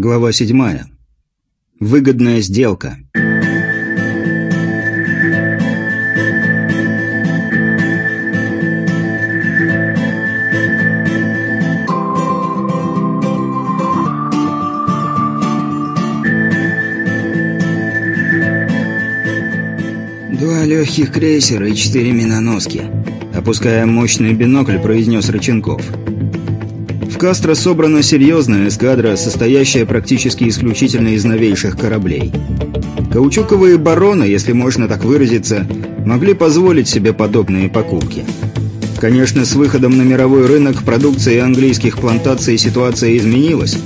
Глава 7. Выгодная сделка. «Два легких крейсера и четыре миноноски», — опуская мощный бинокль, произнес Рыченков. В Кастро собрана серьезная эскадра, состоящая практически исключительно из новейших кораблей. Каучуковые бароны, если можно так выразиться, могли позволить себе подобные покупки. Конечно, с выходом на мировой рынок продукции английских плантаций ситуация изменилась,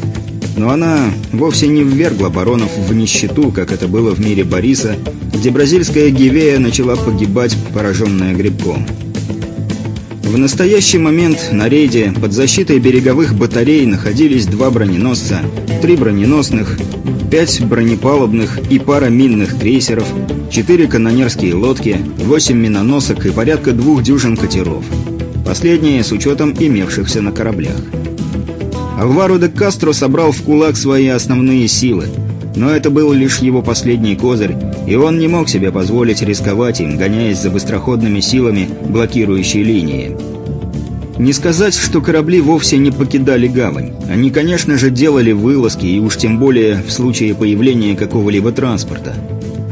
но она вовсе не ввергла баронов в нищету, как это было в мире Бориса, где бразильская гивея начала погибать, пораженная грибком. В настоящий момент на рейде под защитой береговых батарей находились два броненосца, три броненосных, пять бронепалубных и пара минных крейсеров, четыре канонерские лодки, восемь миноносок и порядка двух дюжин катеров. Последние с учетом имевшихся на кораблях. Алваро де Кастро собрал в кулак свои основные силы, но это был лишь его последний козырь, и он не мог себе позволить рисковать им, гоняясь за быстроходными силами блокирующей линии. Не сказать, что корабли вовсе не покидали гавань. Они, конечно же, делали вылазки, и уж тем более в случае появления какого-либо транспорта.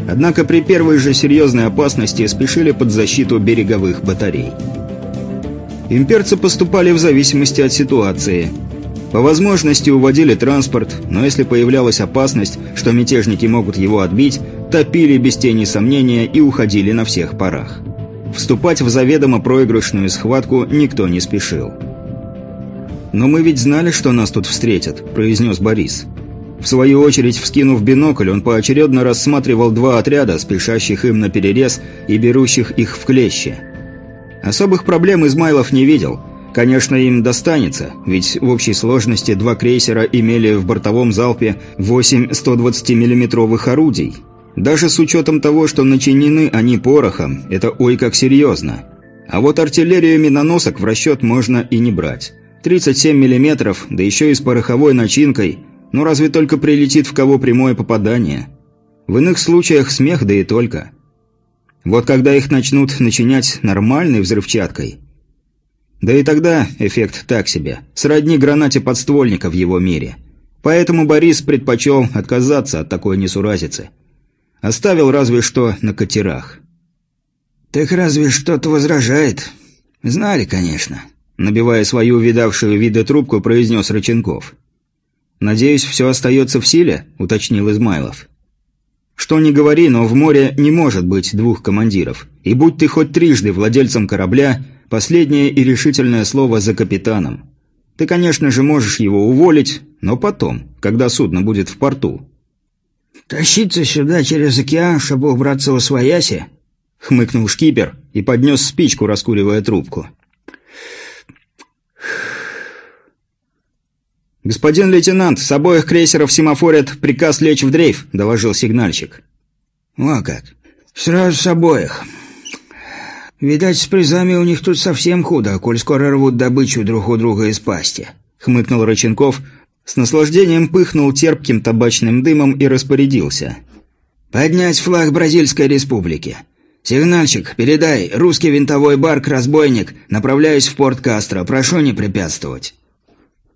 Однако при первой же серьезной опасности спешили под защиту береговых батарей. Имперцы поступали в зависимости от ситуации. По возможности уводили транспорт, но если появлялась опасность, что мятежники могут его отбить, топили без тени сомнения и уходили на всех парах. Вступать в заведомо проигрышную схватку никто не спешил. «Но мы ведь знали, что нас тут встретят», – произнес Борис. В свою очередь, вскинув бинокль, он поочередно рассматривал два отряда, спешащих им на перерез и берущих их в клещи. Особых проблем Измайлов не видел. Конечно, им достанется, ведь в общей сложности два крейсера имели в бортовом залпе 8 120 миллиметровых орудий – даже с учетом того, что начинены они порохом, это ой как серьезно. А вот артиллерию миноносок в расчет можно и не брать. 37 мм, да еще и с пороховой начинкой, ну разве только прилетит в кого прямое попадание. В иных случаях смех, да и только. Вот когда их начнут начинять нормальной взрывчаткой. Да и тогда эффект так себе, сродни гранате подствольника в его мире. Поэтому Борис предпочел отказаться от такой несуразицы. Оставил разве что на катерах. «Так разве что-то возражает?» «Знали, конечно», — набивая свою видавшую виды трубку, произнес Рыченков. «Надеюсь, все остается в силе?» — уточнил Измайлов. «Что ни говори, но в море не может быть двух командиров. И будь ты хоть трижды владельцем корабля, последнее и решительное слово за капитаном. Ты, конечно же, можешь его уволить, но потом, когда судно будет в порту. «Тащиться сюда через океан, чтобы убраться во свояси?» — хмыкнул шкипер и поднес спичку, раскуривая трубку. «Господин лейтенант, с обоих крейсеров семафорят приказ лечь в дрейф», — доложил сигнальщик. «О как! Сразу с обоих. Видать, с призами у них тут совсем худо, коль скоро рвут добычу друг у друга из пасти», — хмыкнул Рыченков, с наслаждением пыхнул терпким табачным дымом и распорядился. «Поднять флаг Бразильской республики. Сигнальщик, передай, русский винтовой барк-разбойник, направляюсь в порт Кастро, прошу не препятствовать».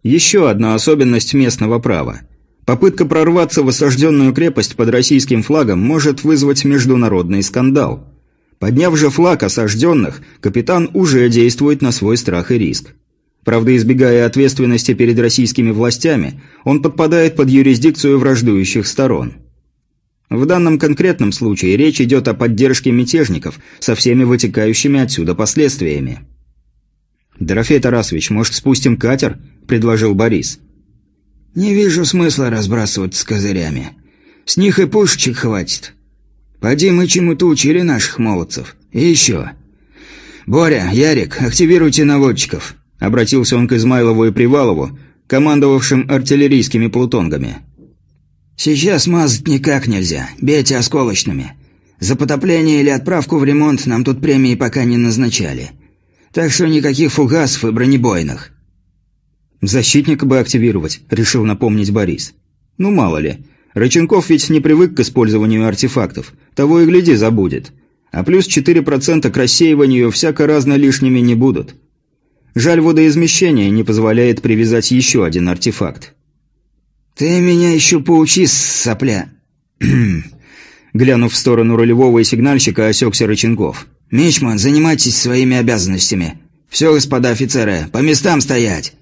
Еще одна особенность местного права. Попытка прорваться в осажденную крепость под российским флагом может вызвать международный скандал. Подняв же флаг осажденных, капитан уже действует на свой страх и риск. Правда, избегая ответственности перед российскими властями, он подпадает под юрисдикцию враждующих сторон. В данном конкретном случае речь идет о поддержке мятежников со всеми вытекающими отсюда последствиями. «Дорофей Тарасович, может, спустим катер?» – предложил Борис. «Не вижу смысла разбрасываться с козырями. С них и пушечек хватит. Поди мы чему-то учили наших молодцев. И еще. Боря, Ярик, активируйте наводчиков». Обратился он к Измайлову и Привалову, командовавшим артиллерийскими плутонгами. «Сейчас мазать никак нельзя. Бейте осколочными. За потопление или отправку в ремонт нам тут премии пока не назначали. Так что никаких фугасов и бронебойных». «Защитника бы активировать», — решил напомнить Борис. Ну мало ли. Рыченков ведь не привык к использованию артефактов. Того и гляди, забудет. А плюс 4% к рассеиванию всяко разно лишними не будут. Жаль, водоизмещение не позволяет привязать еще один артефакт. «Ты меня еще поучи, сопля!» Глянув в сторону рулевого и сигнальщика, осекся Рыченков. «Мичман, занимайтесь своими обязанностями. Все, господа офицеры, по местам стоять!»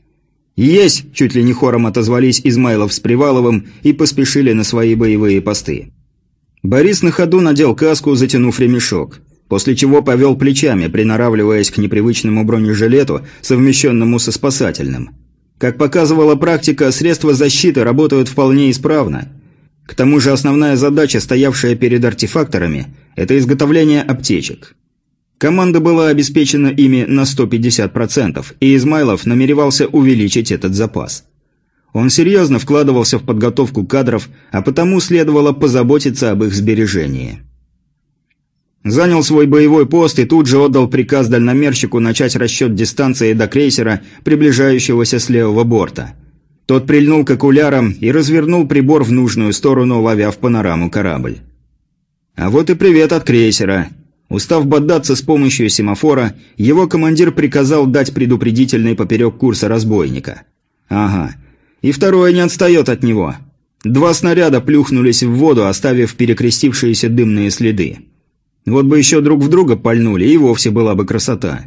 «Есть!» – чуть ли не хором отозвались Измайлов с Приваловым и поспешили на свои боевые посты. Борис на ходу надел каску, затянув ремешок, после чего повел плечами, приноравливаясь к непривычному бронежилету, совмещенному со спасательным. Как показывала практика, средства защиты работают вполне исправно. К тому же основная задача, стоявшая перед артефакторами – это изготовление аптечек. Команда была обеспечена ими на 150%, и Измайлов намеревался увеличить этот запас. Он серьезно вкладывался в подготовку кадров, а потому следовало позаботиться об их сбережении. Занял свой боевой пост и тут же отдал приказ дальномерщику начать расчет дистанции до крейсера, приближающегося с левого борта. Тот прильнул к окулярам и развернул прибор в нужную сторону, ловя в панораму корабль. А вот и привет от крейсера – Устав бодаться с помощью семафора, его командир приказал дать предупредительный поперек курса разбойника. Ага. И второе не отстает от него. Два снаряда плюхнулись в воду, оставив перекрестившиеся дымные следы. Вот бы еще друг в друга пальнули, и вовсе была бы красота.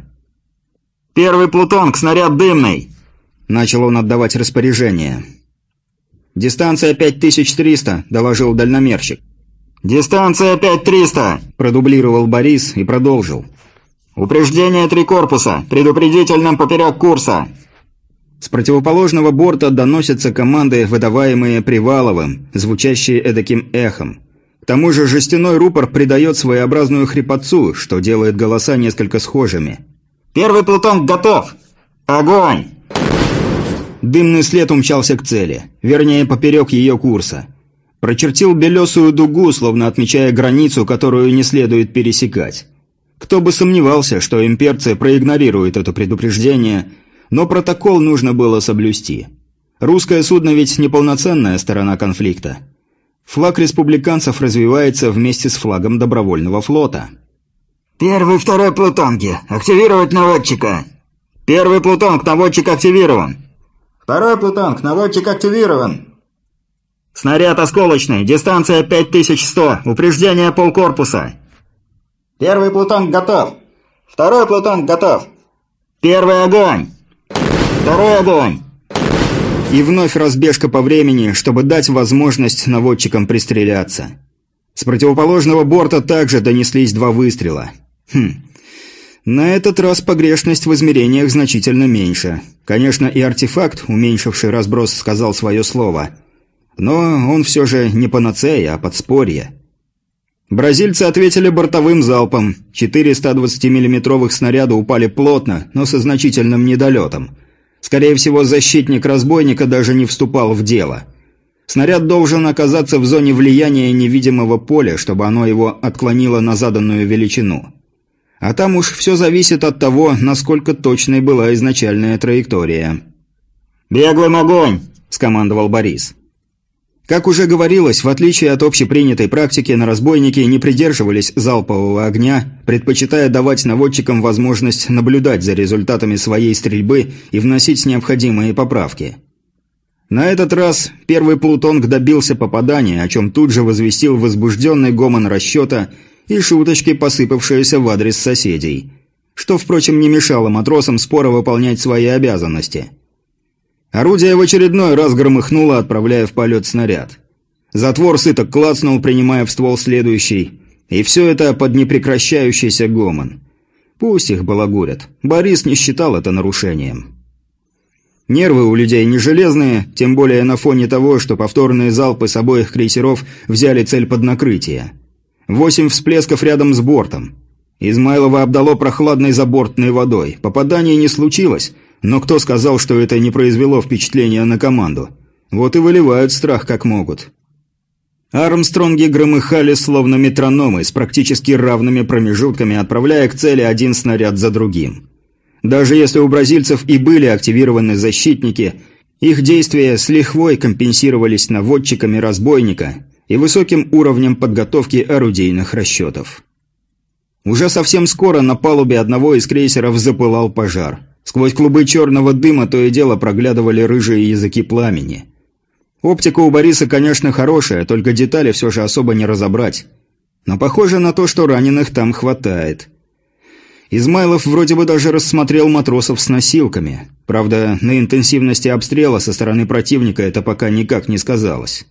«Первый Плутонг, снаряд дымный!» Начал он отдавать распоряжение. «Дистанция 5300», – доложил дальномерщик. «Дистанция 5300!» – продублировал Борис и продолжил. «Упреждение три корпуса, предупредительным поперек курса!» С противоположного борта доносятся команды, выдаваемые Приваловым, звучащие эдаким эхом. Тому же жестяной рупор придает своеобразную хрипотцу, что делает голоса несколько схожими. «Первый Плутон готов! Огонь!» Дымный след умчался к цели, вернее, поперек ее курса. Прочертил белесую дугу, словно отмечая границу, которую не следует пересекать. Кто бы сомневался, что имперцы проигнорируют это предупреждение, но протокол нужно было соблюсти. Русское судно ведь неполноценная сторона конфликта. Флаг республиканцев развивается вместе с флагом добровольного флота. «Первый, второй плутонги. Активировать наводчика!» «Первый плутонг, наводчик активирован!» «Второй плутонг, наводчик активирован!» «Снаряд осколочный, дистанция 5100, упреждение полкорпуса». «Первый плутон готов. Второй плутон готов. Первый огонь. Второй огонь». И вновь разбежка по времени, чтобы дать возможность наводчикам пристреляться. С противоположного борта также донеслись два выстрела. Хм. На этот раз погрешность в измерениях значительно меньше. Конечно, и артефакт, уменьшивший разброс, сказал свое слово – но он все же не панацея, а подспорье. Бразильцы ответили бортовым залпом. Четыре 120-миллиметровых снаряда упали плотно, но со значительным недолетом. Скорее всего, защитник разбойника даже не вступал в дело. Снаряд должен оказаться в зоне влияния невидимого поля, чтобы оно его отклонило на заданную величину. А там уж все зависит от того, насколько точной была изначальная траектория. «Беглым огонь!» – скомандовал Борис. Как уже говорилось, в отличие от общепринятой практики, на разбойники не придерживались залпового огня, предпочитая давать наводчикам возможность наблюдать за результатами своей стрельбы и вносить необходимые поправки. На этот раз первый Плутонг добился попадания, о чем тут же возвестил возбужденный гомон расчета и шуточки, посыпавшиеся в адрес соседей, что, впрочем, не мешало матросам споро выполнять свои обязанности – Орудие в очередной раз громыхнуло, отправляя в полет снаряд. Затвор сыто клацнул, принимая в ствол следующий. И все это под непрекращающийся гомон. Пусть их балагурят. Борис не считал это нарушением. Нервы у людей не железные, тем более на фоне того, что повторные залпы с обоих крейсеров взяли цель под накрытие. Восемь всплесков рядом с бортом. Измайлова обдало прохладной забортной водой. Попаданий не случилось, но кто сказал, что это не произвело впечатления на команду? Вот и выливают страх как могут. Армстронги громыхали словно метрономы с практически равными промежутками, отправляя к цели один снаряд за другим. Даже если у бразильцев и были активированы защитники, Их действия с лихвой компенсировались наводчиками разбойника и высоким уровнем подготовки орудийных расчетов. Уже совсем скоро на палубе одного из крейсеров запылал пожар. Сквозь клубы черного дыма то и дело проглядывали рыжие языки пламени. Оптика у Бориса, конечно, хорошая, только детали все же особо не разобрать. Но похоже на то, что раненых там хватает. Измайлов вроде бы даже рассмотрел матросов с носилками. Правда, на интенсивности обстрела со стороны противника это пока никак не сказалось.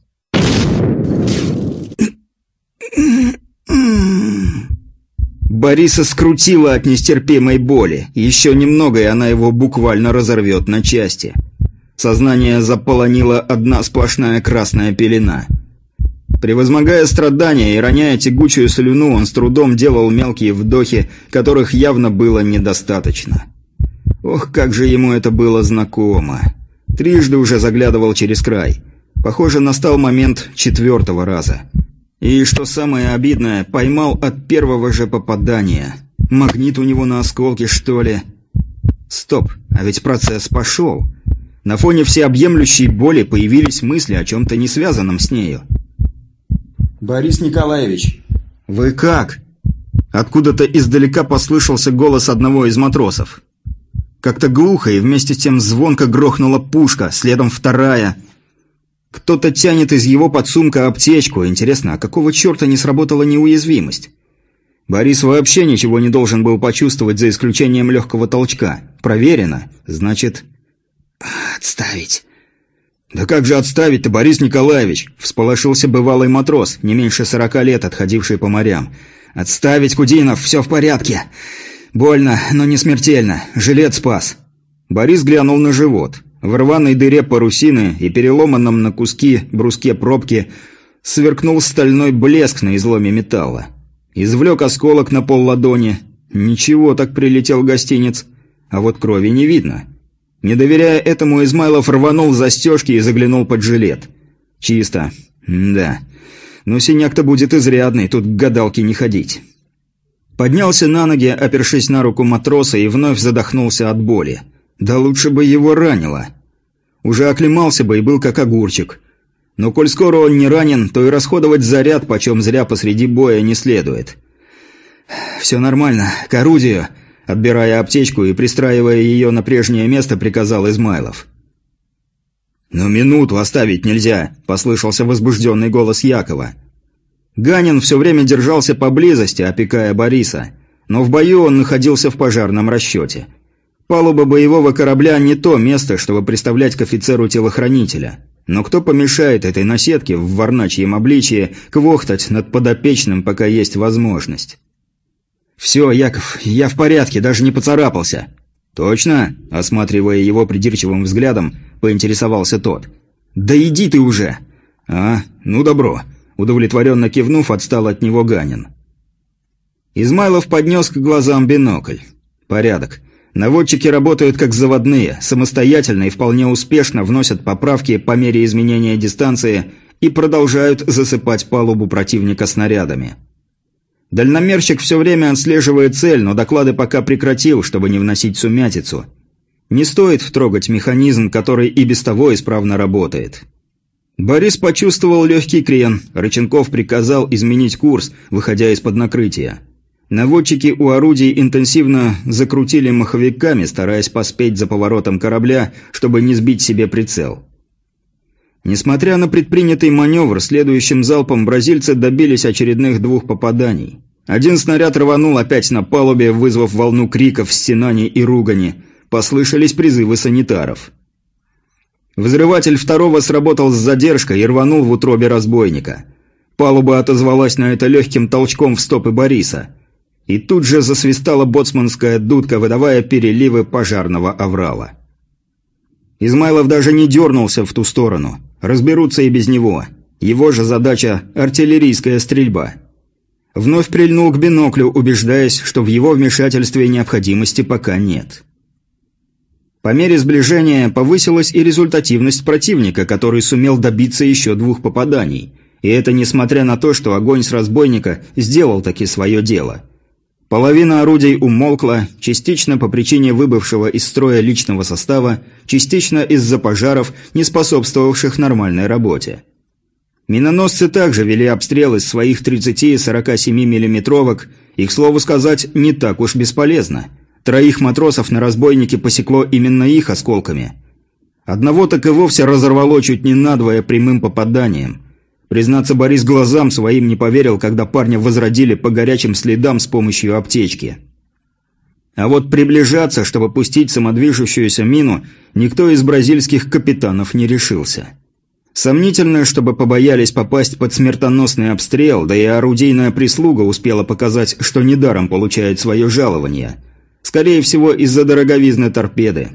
Бориса скрутила от нестерпимой боли. Еще немного, и она его буквально разорвет на части. Сознание заполонила одна сплошная красная пелена. Превозмогая страдания и роняя тягучую слюну, он с трудом делал мелкие вдохи, которых явно было недостаточно. Ох, как же ему это было знакомо. Трижды уже заглядывал через край. Похоже, настал момент четвертого раза. И, что самое обидное, поймал от первого же попадания. Магнит у него на осколке, что ли? Стоп, а ведь процесс пошел. На фоне всеобъемлющей боли появились мысли о чем-то не связанном с нею. «Борис Николаевич!» «Вы как?» Откуда-то издалека послышался голос одного из матросов. Как-то глухо и вместе с тем звонко грохнула пушка, следом вторая. Кто-то тянет из его подсумка аптечку. Интересно, а какого черта не сработала неуязвимость? Борис вообще ничего не должен был почувствовать, за исключением легкого толчка. Проверено. Значит, «Отставить!» «Да как же отставить-то, Борис Николаевич?» – всполошился бывалый матрос, не меньше сорока лет, отходивший по морям. «Отставить, Кудинов, все в порядке. Больно, но не смертельно. Жилет спас». Борис глянул на живот. В рваной дыре парусины и переломанном на куски бруске пробки сверкнул стальной блеск на изломе металла. Извлек осколок на пол ладони. Ничего, так прилетел гостиниц. А вот крови не видно. Не доверяя этому, Измайлов рванул застежки и заглянул под жилет. Чисто. да. Но синяк-то будет изрядный, тут к гадалке не ходить. Поднялся на ноги, опершись на руку матроса, и вновь задохнулся от боли. Да лучше бы его ранило. Уже оклемался бы и был как огурчик. Но коль скоро он не ранен, то и расходовать заряд почем зря посреди боя не следует. «Все нормально, к орудию», Отбирая аптечку и пристраивая ее на прежнее место, приказал Измайлов. «Но минуту оставить нельзя», – послышался возбужденный голос Якова. Ганин все время держался поблизости, опекая Бориса, но в бою он находился в пожарном расчете. Палуба боевого корабля не то место, чтобы представлять к офицеру телохранителя. Но кто помешает этой наседке в варначьем обличии квохтать над подопечным, пока есть возможность? «Все, Яков, я в порядке, даже не поцарапался». «Точно?» – осматривая его придирчивым взглядом, поинтересовался тот. «Да иди ты уже!» «А, ну добро», – удовлетворенно кивнув, отстал от него Ганин. Измайлов поднес к глазам бинокль. «Порядок. Наводчики работают как заводные, самостоятельно и вполне успешно вносят поправки по мере изменения дистанции и продолжают засыпать палубу противника снарядами. Дальномерщик все время отслеживает цель, но доклады пока прекратил, чтобы не вносить сумятицу. Не стоит трогать механизм, который и без того исправно работает. Борис почувствовал легкий крен. Рыченков приказал изменить курс, выходя из-под накрытия. Наводчики у орудий интенсивно закрутили маховиками, стараясь поспеть за поворотом корабля, чтобы не сбить себе прицел. Несмотря на предпринятый маневр, следующим залпом бразильцы добились очередных двух попаданий. Один снаряд рванул опять на палубе, вызвав волну криков, стенаний и ругани. Послышались призывы санитаров. Взрыватель второго сработал с задержкой и рванул в утробе разбойника. Палуба отозвалась на это легким толчком в стопы Бориса. И тут же засвистала боцманская дудка, выдавая переливы пожарного аврала. Измайлов даже не дернулся в ту сторону. Разберутся и без него. Его же задача – артиллерийская стрельба. Вновь прильнул к биноклю, убеждаясь, что в его вмешательстве необходимости пока нет. По мере сближения повысилась и результативность противника, который сумел добиться еще двух попаданий. И это несмотря на то, что огонь с разбойника сделал таки свое дело. Половина орудий умолкла, частично по причине выбывшего из строя личного состава, частично из-за пожаров, не способствовавших нормальной работе. Миноносцы также вели обстрел из своих 30 и 47 миллиметровок, и, к слову сказать, не так уж бесполезно. Троих матросов на разбойнике посекло именно их осколками. Одного так и вовсе разорвало чуть не надвое прямым попаданием. Признаться, Борис глазам своим не поверил, когда парня возродили по горячим следам с помощью аптечки. А вот приближаться, чтобы пустить самодвижущуюся мину, никто из бразильских капитанов не решился. Сомнительно, чтобы побоялись попасть под смертоносный обстрел, да и орудийная прислуга успела показать, что недаром получает свое жалование. Скорее всего, из-за дороговизны торпеды.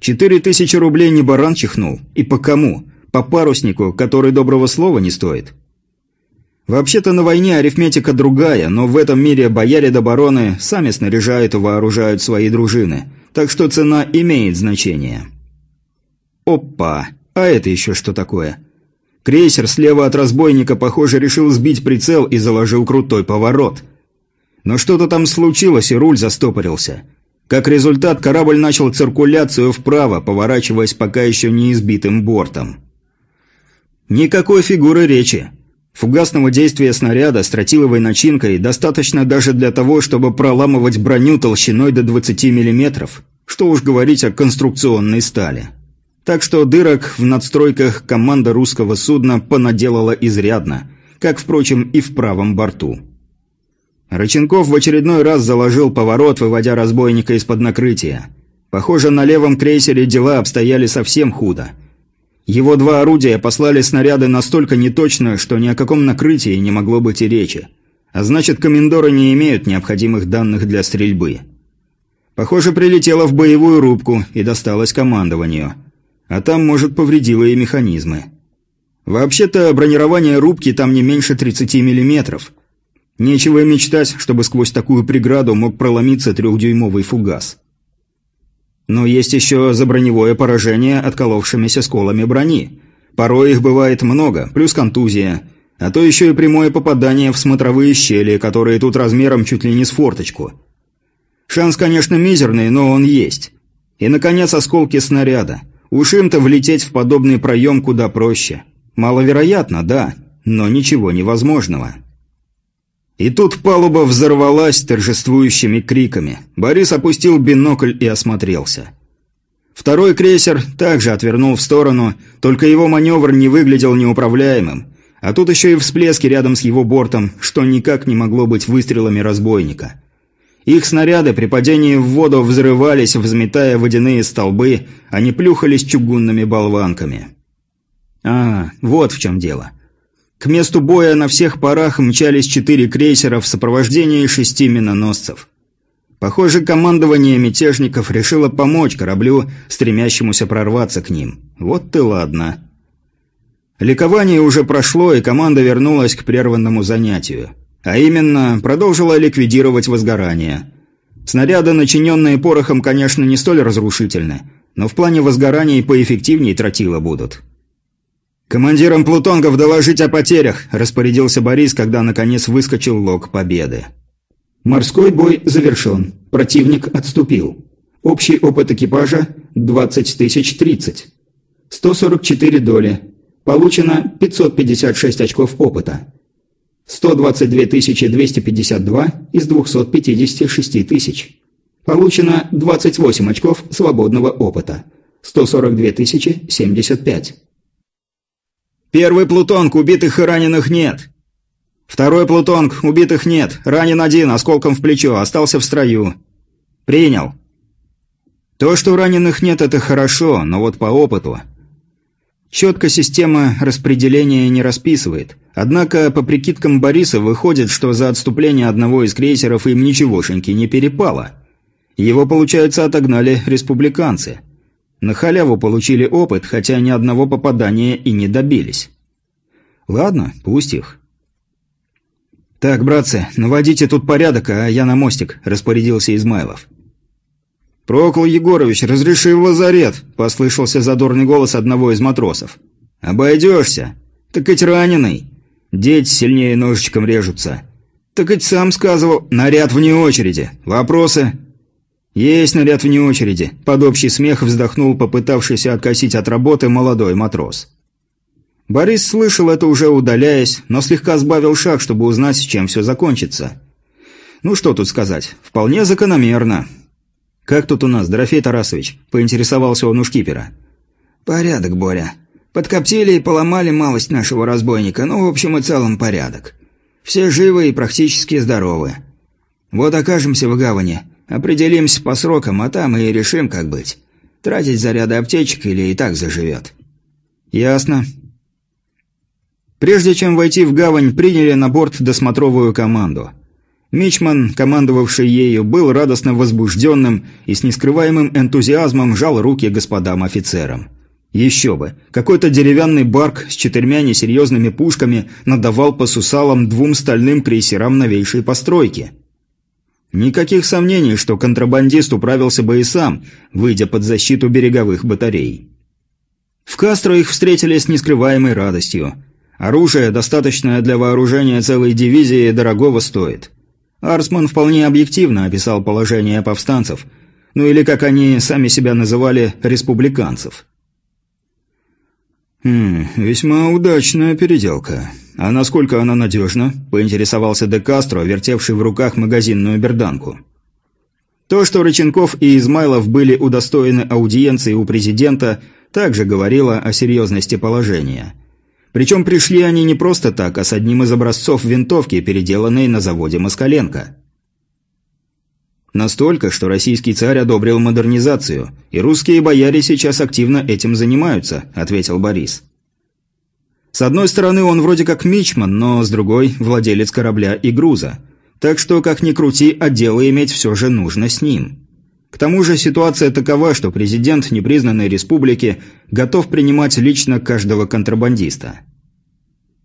Четыре тысячи рублей не баран чихнул. И по кому? По паруснику, который доброго слова не стоит. Вообще-то на войне арифметика другая, но в этом мире бояре до бароны сами снаряжают и вооружают свои дружины, так что цена имеет значение. Опа! А это еще что такое? Крейсер слева от разбойника, похоже, решил сбить прицел и заложил крутой поворот. Но что-то там случилось, и руль застопорился. Как результат, корабль начал циркуляцию вправо, поворачиваясь пока еще не избитым бортом. Никакой фигуры речи. Фугасного действия снаряда с тротиловой начинкой достаточно даже для того, чтобы проламывать броню толщиной до 20 мм, что уж говорить о конструкционной стали. Так что дырок в надстройках команда русского судна понаделала изрядно, как, впрочем, и в правом борту. Рыченков в очередной раз заложил поворот, выводя разбойника из-под накрытия. Похоже, на левом крейсере дела обстояли совсем худо. Его два орудия послали снаряды настолько неточно, что ни о каком накрытии не могло быть и речи. А значит, комендоры не имеют необходимых данных для стрельбы. Похоже, прилетело в боевую рубку и досталось командованию а там, может, повредило и механизмы. Вообще-то, бронирование рубки там не меньше 30 миллиметров. Нечего и мечтать, чтобы сквозь такую преграду мог проломиться трехдюймовый фугас. Но есть еще заброневое поражение отколовшимися сколами брони. Порой их бывает много, плюс контузия, а то еще и прямое попадание в смотровые щели, которые тут размером чуть ли не с форточку. Шанс, конечно, мизерный, но он есть. И, наконец, осколки снаряда – Уж им-то влететь в подобный проем куда проще. Маловероятно, да, но ничего невозможного. И тут палуба взорвалась торжествующими криками. Борис опустил бинокль и осмотрелся. Второй крейсер также отвернул в сторону, только его маневр не выглядел неуправляемым. А тут еще и всплески рядом с его бортом, что никак не могло быть выстрелами разбойника. Их снаряды при падении в воду взрывались, взметая водяные столбы, а не плюхались чугунными болванками. А, вот в чем дело. К месту боя на всех парах мчались четыре крейсера в сопровождении шести миноносцев. Похоже, командование мятежников решило помочь кораблю, стремящемуся прорваться к ним. Вот ты ладно. Ликование уже прошло, и команда вернулась к прерванному занятию. А именно, продолжила ликвидировать возгорание. Снаряды, начиненные порохом, конечно, не столь разрушительны, но в плане возгораний поэффективнее тротила будут. «Командирам Плутонгов доложить о потерях», – распорядился Борис, когда наконец выскочил лог победы. Морской бой завершен. Противник отступил. Общий опыт экипажа – 20 тысяч 30. 144 доли. Получено 556 очков опыта. 122 252 из 256 тысяч. Получено 28 очков свободного опыта. 142 075. Первый Плутонг, убитых и раненых нет. Второй Плутонг, убитых нет. Ранен один, осколком в плечо, остался в строю. Принял. То, что раненых нет, это хорошо, но вот по опыту. Четко система распределения не расписывает – Однако, по прикидкам Бориса, выходит, что за отступление одного из крейсеров им ничегошеньки не перепало. Его, получается, отогнали республиканцы. На халяву получили опыт, хотя ни одного попадания и не добились. Ладно, пусть их. «Так, братцы, наводите тут порядок, а я на мостик», – распорядился Измайлов. «Прокол Егорович, разреши в лазарет», – послышался задорный голос одного из матросов. «Обойдешься. Так ведь раненый». Дети сильнее ножичком режутся. «Так ведь сам сказывал. Наряд вне очереди. Вопросы?» «Есть наряд вне очереди», – под общий смех вздохнул попытавшийся откосить от работы молодой матрос. Борис слышал это уже удаляясь, но слегка сбавил шаг, чтобы узнать, чем все закончится. Ну что тут сказать, вполне закономерно. «Как тут у нас, Дорофей Тарасович?» – поинтересовался он у шкипера. «Порядок, Боря. Подкоптили и поломали малость нашего разбойника, но в общем и целом порядок. Все живы и практически здоровы. Вот окажемся в гавани, определимся по срокам, а там и решим, как быть. Тратить заряды аптечек или и так заживет». «Ясно. Прежде чем войти в гавань, приняли на борт досмотровую команду. Мичман, командовавший ею, был радостно возбужденным и с нескрываемым энтузиазмом жал руки господам офицерам. Еще бы, какой-то деревянный барк с четырьмя несерьезными пушками надавал по сусалам двум стальным крейсерам новейшей постройки. Никаких сомнений, что контрабандист управился бы и сам, выйдя под защиту береговых батарей. В Кастро их встретили с нескрываемой радостью – Оружие, достаточное для вооружения целой дивизии, дорогого стоит. Арсман вполне объективно описал положение повстанцев, ну или, как они сами себя называли, республиканцев. «Хм, весьма удачная переделка. А насколько она надежна?» – поинтересовался Де Кастро, вертевший в руках магазинную берданку. То, что Рыченков и Измайлов были удостоены аудиенции у президента, также говорило о серьезности положения – причем пришли они не просто так, а с одним из образцов винтовки, переделанной на заводе Москаленко. Настолько, что российский царь одобрил модернизацию, и русские бояре сейчас активно этим занимаются, ответил Борис. С одной стороны, он вроде как мичман, но с другой – владелец корабля и груза. Так что, как ни крути, а дело иметь все же нужно с ним. К тому же ситуация такова, что президент непризнанной республики готов принимать лично каждого контрабандиста.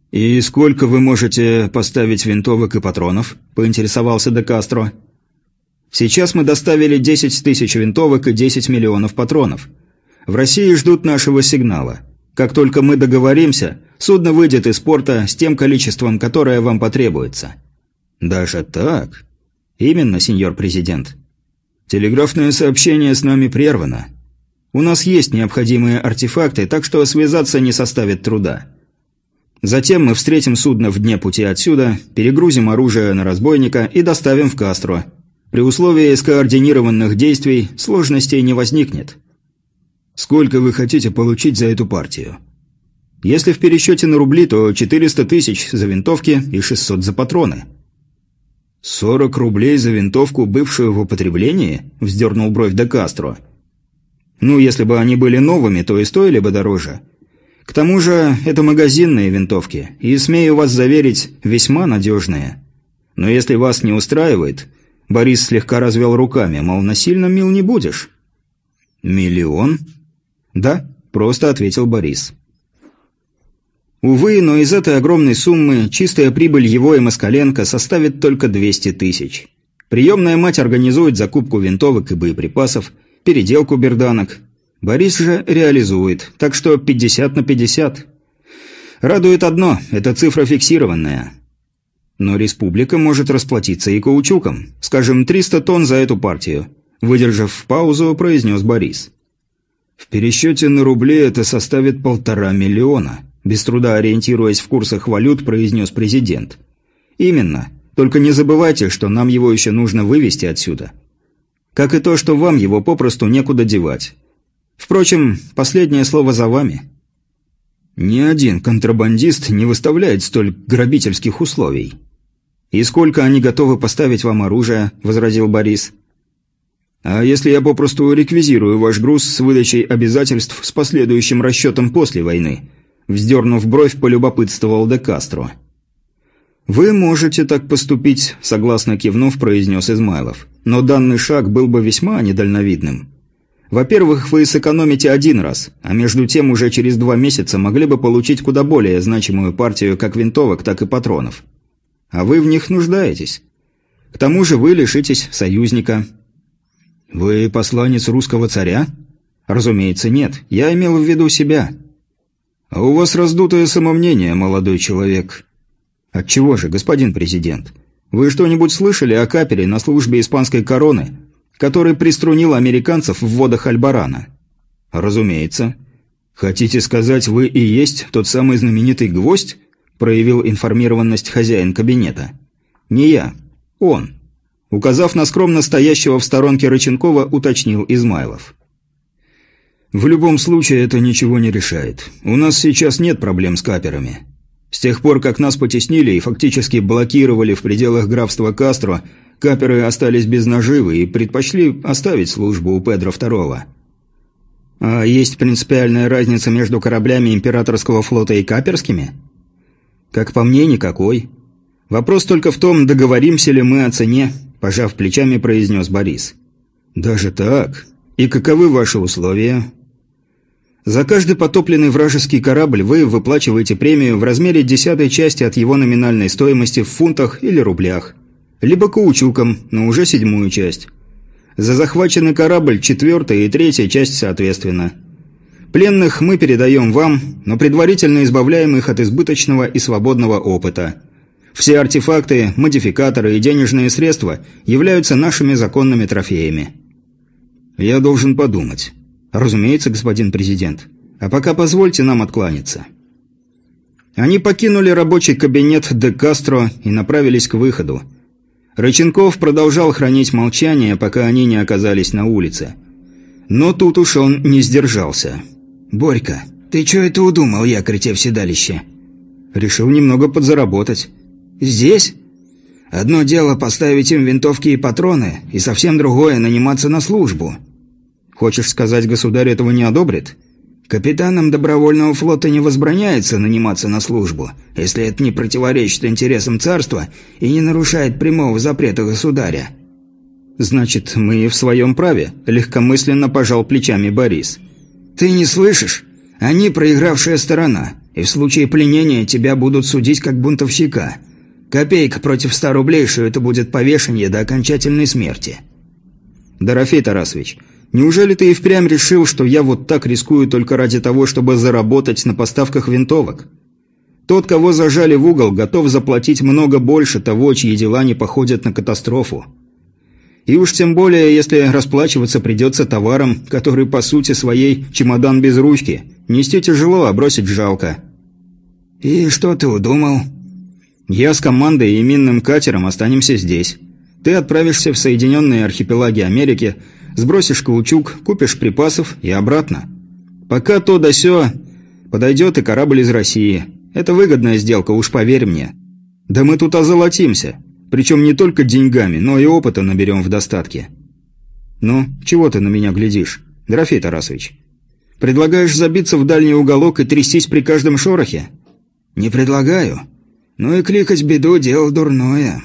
«И сколько вы можете поставить винтовок и патронов?» – поинтересовался Де Кастро. «Сейчас мы доставили 10 тысяч винтовок и 10 миллионов патронов. В России ждут нашего сигнала. Как только мы договоримся, судно выйдет из порта с тем количеством, которое вам потребуется». «Даже так?» «Именно, сеньор президент». «Телеграфное сообщение с нами прервано. У нас есть необходимые артефакты, так что связаться не составит труда». Затем мы встретим судно в дне пути отсюда, перегрузим оружие на разбойника и доставим в Кастро. При условии скоординированных действий сложностей не возникнет. Сколько вы хотите получить за эту партию? Если в пересчете на рубли, то 400 тысяч за винтовки и 600 за патроны. 40 рублей за винтовку, бывшую в употреблении? Вздернул бровь де Кастро. Ну, если бы они были новыми, то и стоили бы дороже. К тому же, это магазинные винтовки, и, смею вас заверить, весьма надежные. Но если вас не устраивает, Борис слегка развел руками, мол, насильно мил не будешь. «Миллион?» «Да», – просто ответил Борис. Увы, но из этой огромной суммы чистая прибыль его и Москаленко составит только 200 тысяч. Приемная мать организует закупку винтовок и боеприпасов, переделку берданок, Борис же реализует, так что 50 на 50. Радует одно – это цифра фиксированная. Но республика может расплатиться и каучуком. Скажем, 300 тонн за эту партию. Выдержав паузу, произнес Борис. В пересчете на рубли это составит полтора миллиона. Без труда ориентируясь в курсах валют, произнес президент. Именно. Только не забывайте, что нам его еще нужно вывести отсюда. Как и то, что вам его попросту некуда девать. Впрочем, последнее слово за вами. Ни один контрабандист не выставляет столь грабительских условий. «И сколько они готовы поставить вам оружие?» – возразил Борис. «А если я попросту реквизирую ваш груз с выдачей обязательств с последующим расчетом после войны?» Вздернув бровь, полюбопытствовал де Кастро. «Вы можете так поступить», – согласно кивнув, произнес Измайлов. «Но данный шаг был бы весьма недальновидным. Во-первых, вы сэкономите один раз, а между тем уже через два месяца могли бы получить куда более значимую партию как винтовок, так и патронов. А вы в них нуждаетесь. К тому же вы лишитесь союзника. Вы посланец русского царя? Разумеется, нет. Я имел в виду себя. А у вас раздутое самомнение, молодой человек. Отчего же, господин президент? Вы что-нибудь слышали о капере на службе испанской короны, который приструнил американцев в водах Альбарана?» «Разумеется». «Хотите сказать, вы и есть тот самый знаменитый гвоздь?» Проявил информированность хозяин кабинета. «Не я. Он». Указав на скромно стоящего в сторонке Рыченкова, уточнил Измайлов. «В любом случае это ничего не решает. У нас сейчас нет проблем с каперами. С тех пор, как нас потеснили и фактически блокировали в пределах графства Кастро, каперы остались без наживы и предпочли оставить службу у Педро II. А есть принципиальная разница между кораблями императорского флота и каперскими? Как по мне, никакой. Вопрос только в том, договоримся ли мы о цене, пожав плечами, произнес Борис. Даже так? И каковы ваши условия? За каждый потопленный вражеский корабль вы выплачиваете премию в размере десятой части от его номинальной стоимости в фунтах или рублях. Либо каучуком, но уже седьмую часть. За захваченный корабль четвертая и третья часть соответственно. Пленных мы передаем вам, но предварительно избавляем их от избыточного и свободного опыта. Все артефакты, модификаторы и денежные средства являются нашими законными трофеями. Я должен подумать. «Разумеется, господин президент. А пока позвольте нам откланяться». Они покинули рабочий кабинет де Кастро и направились к выходу. Рыченков продолжал хранить молчание, пока они не оказались на улице. Но тут уж он не сдержался. «Борька, ты чё это удумал, якорь тебе в седалище?» «Решил немного подзаработать». «Здесь?» «Одно дело поставить им винтовки и патроны, и совсем другое – наниматься на службу». Хочешь сказать, государь этого не одобрит? Капитанам добровольного флота не возбраняется наниматься на службу, если это не противоречит интересам царства и не нарушает прямого запрета государя. Значит, мы в своем праве, легкомысленно пожал плечами Борис. Ты не слышишь? Они проигравшая сторона, и в случае пленения тебя будут судить как бунтовщика. Копейка против ста рублей, что это будет повешение до окончательной смерти. Дорофей Тарасович, Неужели ты и впрямь решил, что я вот так рискую только ради того, чтобы заработать на поставках винтовок? Тот, кого зажали в угол, готов заплатить много больше того, чьи дела не походят на катастрофу. И уж тем более, если расплачиваться придется товаром, который по сути своей чемодан без ручки. Нести тяжело, а бросить жалко. «И что ты удумал?» «Я с командой и минным катером останемся здесь. Ты отправишься в Соединенные Архипелаги Америки, Сбросишь каучук, купишь припасов и обратно. Пока то да сё, подойдет и корабль из России. Это выгодная сделка, уж поверь мне. Да мы тут озолотимся. Причем не только деньгами, но и опыта наберем в достатке. Ну, чего ты на меня глядишь, Дорофей Тарасович? Предлагаешь забиться в дальний уголок и трястись при каждом шорохе? Не предлагаю. Ну и кликать беду – дело дурное.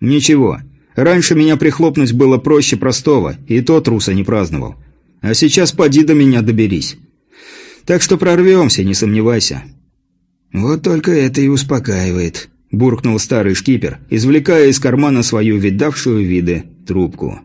Ничего. Раньше меня прихлопнуть было проще простого, и то труса не праздновал. А сейчас поди до меня доберись. Так что прорвемся, не сомневайся». «Вот только это и успокаивает», – буркнул старый шкипер, извлекая из кармана свою видавшую виды трубку.